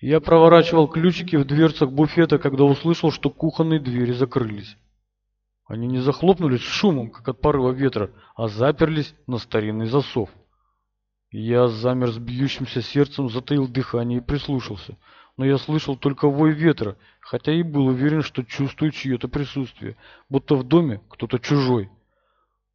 Я проворачивал ключики в дверцах буфета, когда услышал, что кухонные двери закрылись. Они не захлопнулись шумом, как от порыва ветра, а заперлись на старинный засов. Я замер с бьющимся сердцем, затаил дыхание и прислушался. Но я слышал только вой ветра, хотя и был уверен, что чувствую чье-то присутствие, будто в доме кто-то чужой.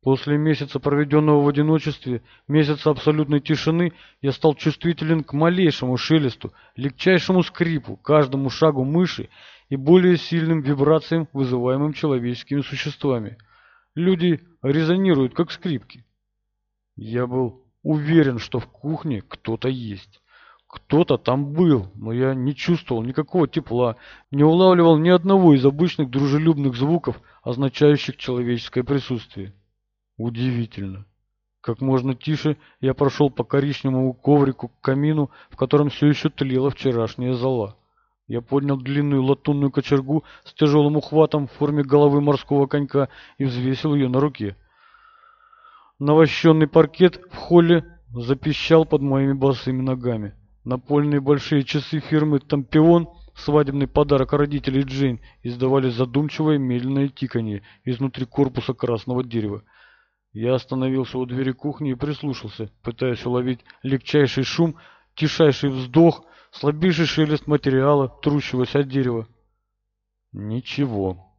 После месяца, проведенного в одиночестве, месяца абсолютной тишины, я стал чувствителен к малейшему шелесту, легчайшему скрипу, каждому шагу мыши и более сильным вибрациям, вызываемым человеческими существами. Люди резонируют, как скрипки. Я был Уверен, что в кухне кто-то есть. Кто-то там был, но я не чувствовал никакого тепла, не улавливал ни одного из обычных дружелюбных звуков, означающих человеческое присутствие. Удивительно. Как можно тише я прошел по коричневому коврику к камину, в котором все еще тлела вчерашняя зола. Я поднял длинную латунную кочергу с тяжелым ухватом в форме головы морского конька и взвесил ее на руке. Навощенный паркет в холле запищал под моими босыми ногами. Напольные большие часы фирмы «Тампион», свадебный подарок родителей Джейн, издавали задумчивое медленное тиканье изнутри корпуса красного дерева. Я остановился у двери кухни и прислушался, пытаясь уловить легчайший шум, тишайший вздох, слабейший шелест материала, трущегося от дерева. Ничего.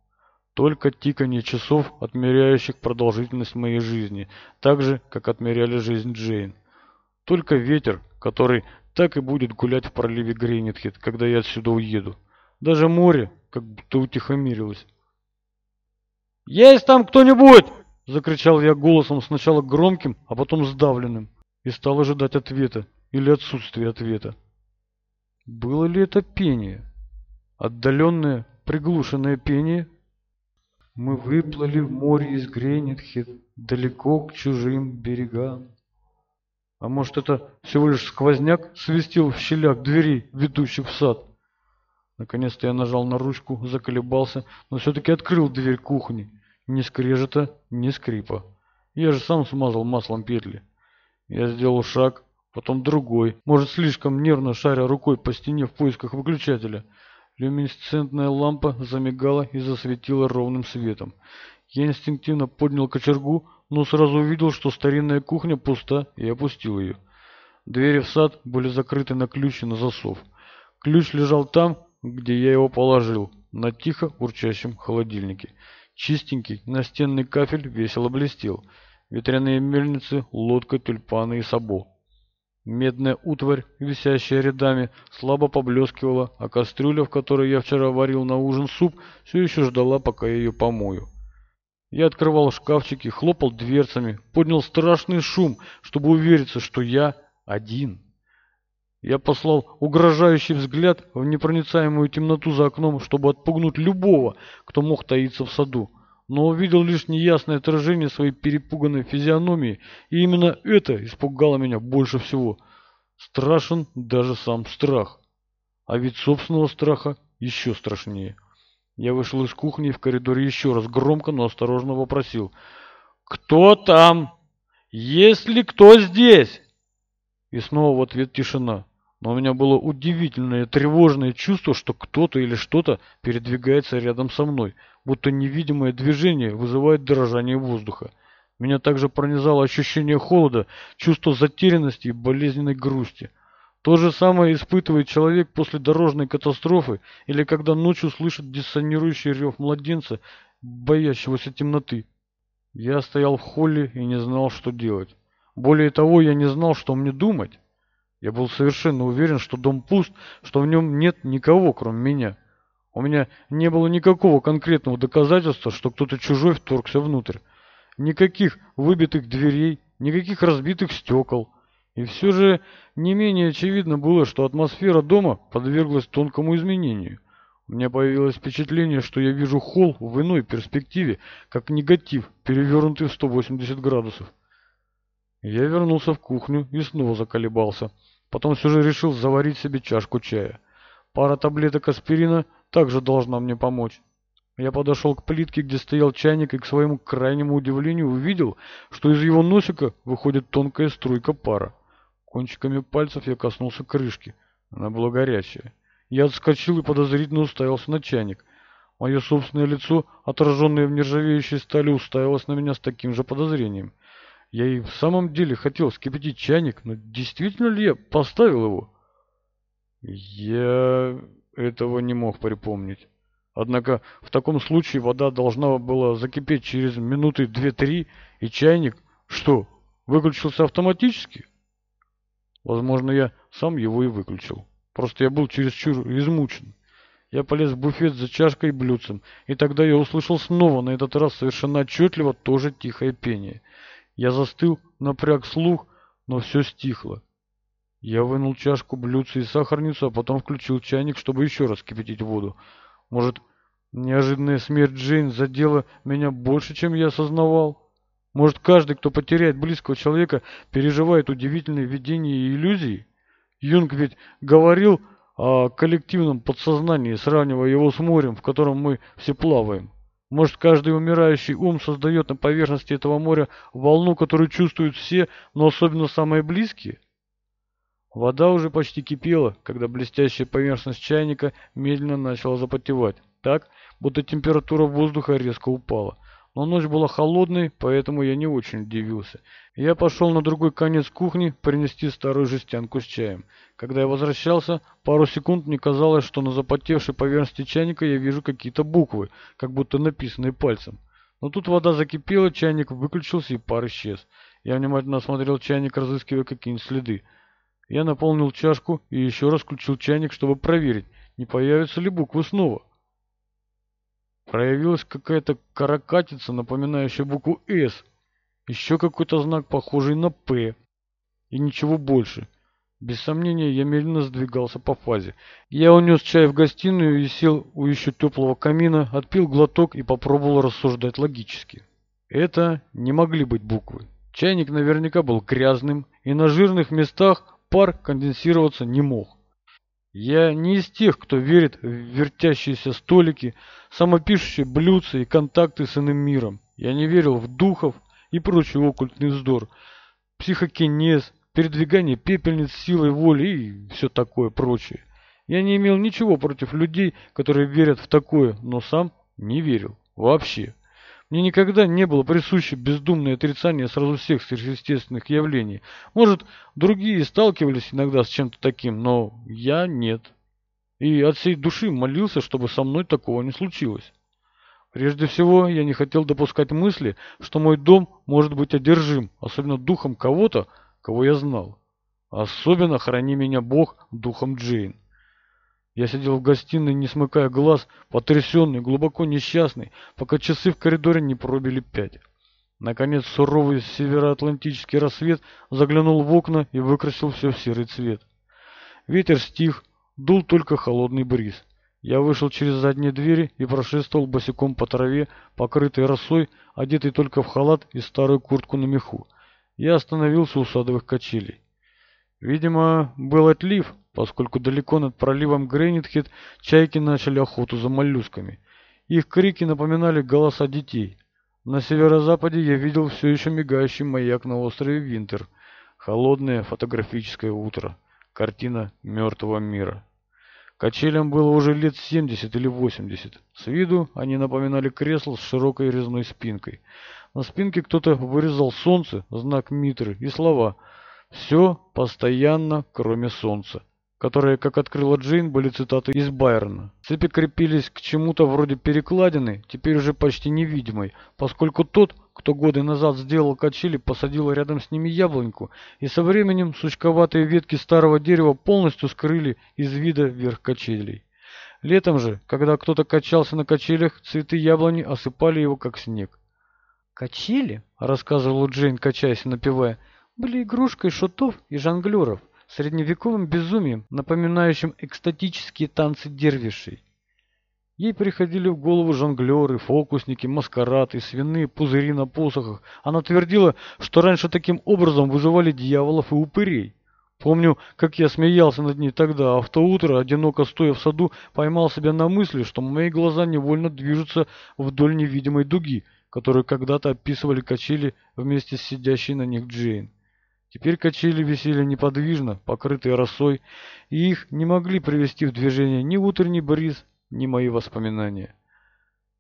Только тиканье часов, отмеряющих продолжительность моей жизни, так же, как отмеряли жизнь Джейн. Только ветер, который так и будет гулять в проливе Грейнитхед, когда я отсюда уеду. Даже море как будто утихомирилось. «Есть там кто-нибудь?» — закричал я голосом сначала громким, а потом сдавленным, и стал ожидать ответа или отсутствия ответа. Было ли это пение? Отдаленное, приглушенное пение — мы выплыли в море из Гренитхед, далеко к чужим берегам. А может, это всего лишь сквозняк свистел в щелях дверей, ведущих в сад? Наконец-то я нажал на ручку, заколебался, но все-таки открыл дверь кухни. Ни скрежета, ни скрипа. Я же сам смазал маслом петли. Я сделал шаг, потом другой, может, слишком нервно шаря рукой по стене в поисках выключателя — Люминесцентная лампа замигала и засветила ровным светом. Я инстинктивно поднял кочергу, но сразу увидел, что старинная кухня пуста, и опустил ее. Двери в сад были закрыты на ключ и на засов. Ключ лежал там, где я его положил, на тихо урчащем холодильнике. Чистенький настенный кафель весело блестел. Ветряные мельницы, лодка, тюльпаны и сабо. Медная утварь, висящая рядами, слабо поблескивала, а кастрюля, в которой я вчера варил на ужин суп, все еще ждала, пока я ее помою. Я открывал шкафчики, хлопал дверцами, поднял страшный шум, чтобы увериться, что я один. Я послал угрожающий взгляд в непроницаемую темноту за окном, чтобы отпугнуть любого, кто мог таиться в саду но увидел лишь неясное отражение своей перепуганной физиономии, и именно это испугало меня больше всего. Страшен даже сам страх. А ведь собственного страха еще страшнее. Я вышел из кухни в коридоре еще раз громко, но осторожно вопросил. «Кто там? Есть ли кто здесь?» И снова в ответ тишина. Но у меня было удивительное тревожное чувство, что кто-то или что-то передвигается рядом со мной – будто невидимое движение вызывает дрожание воздуха. Меня также пронизало ощущение холода, чувство затерянности и болезненной грусти. То же самое испытывает человек после дорожной катастрофы или когда ночью слышит диссонирующий рев младенца, боящегося темноты. Я стоял в холле и не знал, что делать. Более того, я не знал, что мне думать. Я был совершенно уверен, что дом пуст, что в нем нет никого, кроме меня. У меня не было никакого конкретного доказательства, что кто-то чужой вторгся внутрь. Никаких выбитых дверей, никаких разбитых стекол. И все же не менее очевидно было, что атмосфера дома подверглась тонкому изменению. У меня появилось впечатление, что я вижу холл в иной перспективе, как негатив, перевернутый в 180 градусов. Я вернулся в кухню и снова заколебался. Потом все же решил заварить себе чашку чая. Пара таблеток аспирина – также должна мне помочь. Я подошел к плитке, где стоял чайник, и к своему крайнему удивлению увидел, что из его носика выходит тонкая струйка пара. Кончиками пальцев я коснулся крышки. Она была горячая. Я отскочил и подозрительно уставился на чайник. Мое собственное лицо, отраженное в нержавеющей стали, уставилось на меня с таким же подозрением. Я и в самом деле хотел скипятить чайник, но действительно ли я поставил его? Я этого не мог припомнить. Однако в таком случае вода должна была закипеть через минуты две-три, и чайник, что, выключился автоматически? Возможно, я сам его и выключил. Просто я был чересчур измучен. Я полез в буфет за чашкой и блюдцем, и тогда я услышал снова, на этот раз совершенно отчетливо, тоже тихое пение. Я застыл, напряг слух, но все стихло. Я вынул чашку, блюдце и сахарницу, а потом включил чайник, чтобы еще раз кипятить воду. Может, неожиданная смерть Джейн задела меня больше, чем я осознавал? Может, каждый, кто потеряет близкого человека, переживает удивительные видения и иллюзии? Юнг ведь говорил о коллективном подсознании, сравнивая его с морем, в котором мы все плаваем. Может, каждый умирающий ум создает на поверхности этого моря волну, которую чувствуют все, но особенно самые близкие? Вода уже почти кипела, когда блестящая поверхность чайника медленно начала запотевать, так, будто температура воздуха резко упала. Но ночь была холодной, поэтому я не очень удивился. Я пошел на другой конец кухни принести старую жестянку с чаем. Когда я возвращался, пару секунд мне казалось, что на запотевшей поверхности чайника я вижу какие-то буквы, как будто написанные пальцем. Но тут вода закипела, чайник выключился и пар исчез. Я внимательно осмотрел чайник, разыскивая какие-нибудь следы. Я наполнил чашку и еще раз включил чайник, чтобы проверить, не появятся ли буквы снова. Проявилась какая-то каракатица, напоминающая букву «С», еще какой-то знак, похожий на «П», и ничего больше. Без сомнения, я медленно сдвигался по фазе. Я унес чай в гостиную и сел у еще теплого камина, отпил глоток и попробовал рассуждать логически. Это не могли быть буквы. Чайник наверняка был грязным, и на жирных местах пар конденсироваться не мог. Я не из тех, кто верит в вертящиеся столики, самопишущие блюдца и контакты с иным миром. Я не верил в духов и прочий оккультный вздор, психокинез, передвигание пепельниц силой воли и все такое прочее. Я не имел ничего против людей, которые верят в такое, но сам не верил. Вообще. Мне никогда не было присуще бездумное отрицание сразу всех сверхъестественных явлений. Может, другие сталкивались иногда с чем-то таким, но я нет. И от всей души молился, чтобы со мной такого не случилось. Прежде всего, я не хотел допускать мысли, что мой дом может быть одержим, особенно духом кого-то, кого я знал. Особенно храни меня Бог духом Джейн. Я сидел в гостиной, не смыкая глаз, потрясенный, глубоко несчастный, пока часы в коридоре не пробили пять. Наконец суровый североатлантический рассвет заглянул в окна и выкрасил все в серый цвет. Ветер стих, дул только холодный бриз. Я вышел через задние двери и прошествовал босиком по траве, покрытой росой, одетый только в халат и старую куртку на меху. Я остановился у садовых качелей. Видимо, был отлив, поскольку далеко над проливом Грейнитхед чайки начали охоту за моллюсками. Их крики напоминали голоса детей. На северо-западе я видел все еще мигающий маяк на острове Винтер. Холодное фотографическое утро. Картина мертвого мира. Качелям было уже лет 70 или 80. С виду они напоминали кресло с широкой резной спинкой. На спинке кто-то вырезал солнце, знак Митры, и слова «Все постоянно, кроме солнца» которые, как открыла Джейн, были цитаты из Байрона. Цепи крепились к чему-то вроде перекладины, теперь уже почти невидимой, поскольку тот, кто годы назад сделал качели, посадил рядом с ними яблоньку, и со временем сучковатые ветки старого дерева полностью скрыли из вида верх качелей. Летом же, когда кто-то качался на качелях, цветы яблони осыпали его, как снег. «Качели?» — рассказывал Джейн, качаясь и напевая, — «были игрушкой шутов и жонглеров средневековым безумием, напоминающим экстатические танцы дервишей. Ей приходили в голову жонглеры, фокусники, маскарады, свиные пузыри на посохах. Она твердила, что раньше таким образом вызывали дьяволов и упырей. Помню, как я смеялся над ней тогда, а в то утро, одиноко стоя в саду, поймал себя на мысли, что мои глаза невольно движутся вдоль невидимой дуги, которую когда-то описывали качели вместе с сидящей на них Джейн. Теперь качели висели неподвижно, покрытые росой, и их не могли привести в движение ни утренний бриз, ни мои воспоминания.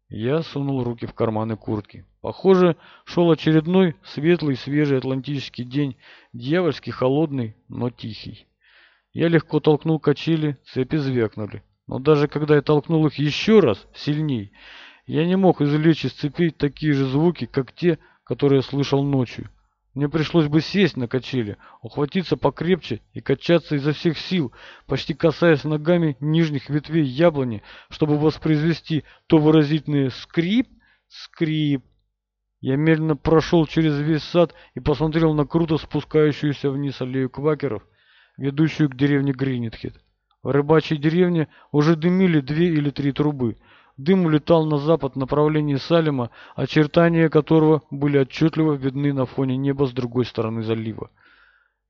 Я сунул руки в карманы куртки. Похоже, шел очередной светлый, свежий атлантический день, дьявольски холодный, но тихий. Я легко толкнул качели, цепи звякнули. Но даже когда я толкнул их еще раз, сильней, я не мог извлечь из цепей такие же звуки, как те, которые я слышал ночью. Мне пришлось бы сесть на качели, ухватиться покрепче и качаться изо всех сил, почти касаясь ногами нижних ветвей яблони, чтобы воспроизвести то выразительное «скрип, скрип». Я медленно прошел через весь сад и посмотрел на круто спускающуюся вниз аллею квакеров, ведущую к деревне Гринитхед. В рыбачьей деревне уже дымили две или три трубы – Дым улетал на запад в направлении Салема, очертания которого были отчетливо видны на фоне неба с другой стороны залива.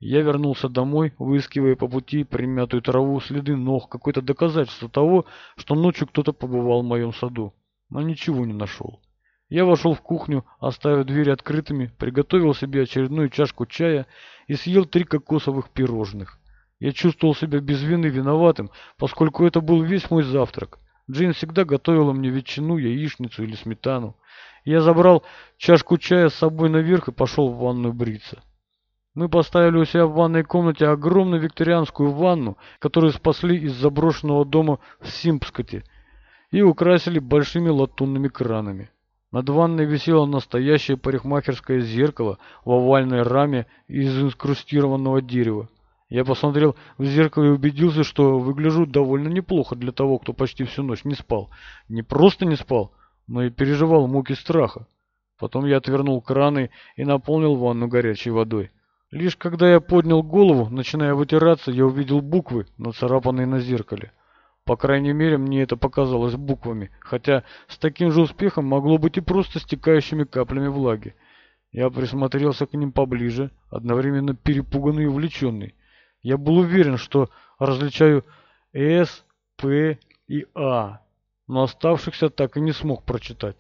Я вернулся домой, выискивая по пути примятую траву, следы ног, какое-то доказательство того, что ночью кто-то побывал в моем саду. Но ничего не нашел. Я вошел в кухню, оставив двери открытыми, приготовил себе очередную чашку чая и съел три кокосовых пирожных. Я чувствовал себя без вины виноватым, поскольку это был весь мой завтрак. Джин всегда готовила мне ветчину, яичницу или сметану. Я забрал чашку чая с собой наверх и пошел в ванную бриться. Мы поставили у себя в ванной комнате огромную викторианскую ванну, которую спасли из заброшенного дома в Симпскоте, и украсили большими латунными кранами. Над ванной висело настоящее парикмахерское зеркало в овальной раме из инкрустированного дерева. Я посмотрел в зеркало и убедился, что выгляжу довольно неплохо для того, кто почти всю ночь не спал. Не просто не спал, но и переживал муки страха. Потом я отвернул краны и наполнил ванну горячей водой. Лишь когда я поднял голову, начиная вытираться, я увидел буквы, нацарапанные на зеркале. По крайней мере, мне это показалось буквами, хотя с таким же успехом могло быть и просто стекающими каплями влаги. Я присмотрелся к ним поближе, одновременно перепуганный и увлеченный. Я был уверен, что различаю «С», «П» и «А», но оставшихся так и не смог прочитать.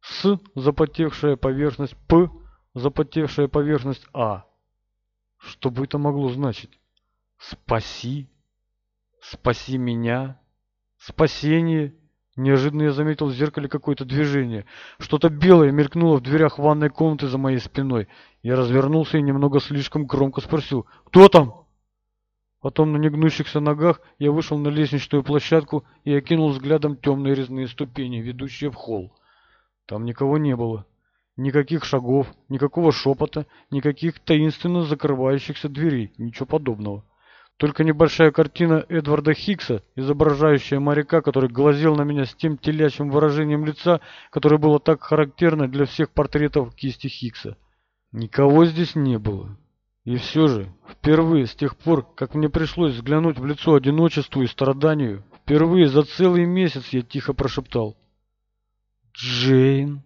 «С» — запотевшая поверхность, «П» — запотевшая поверхность «А». Что бы это могло значить? «Спаси», «Спаси меня», «Спасение». Неожиданно я заметил в зеркале какое-то движение. Что-то белое мелькнуло в дверях ванной комнаты за моей спиной. Я развернулся и немного слишком громко спросил «Кто там?». Потом на негнущихся ногах я вышел на лестничную площадку и окинул взглядом темные резные ступени, ведущие в холл. Там никого не было. Никаких шагов, никакого шепота, никаких таинственно закрывающихся дверей, ничего подобного. Только небольшая картина Эдварда Хиггса, изображающая моряка, который глазел на меня с тем телячьим выражением лица, которое было так характерно для всех портретов кисти Хиггса. Никого здесь не было. И все же, впервые с тех пор, как мне пришлось взглянуть в лицо одиночеству и страданию, впервые за целый месяц я тихо прошептал «Джейн».